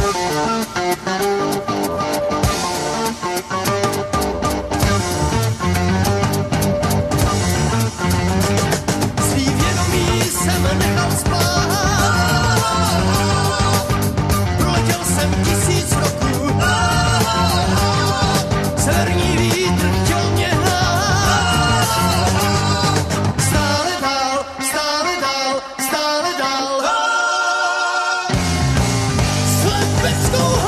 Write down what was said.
Svý school.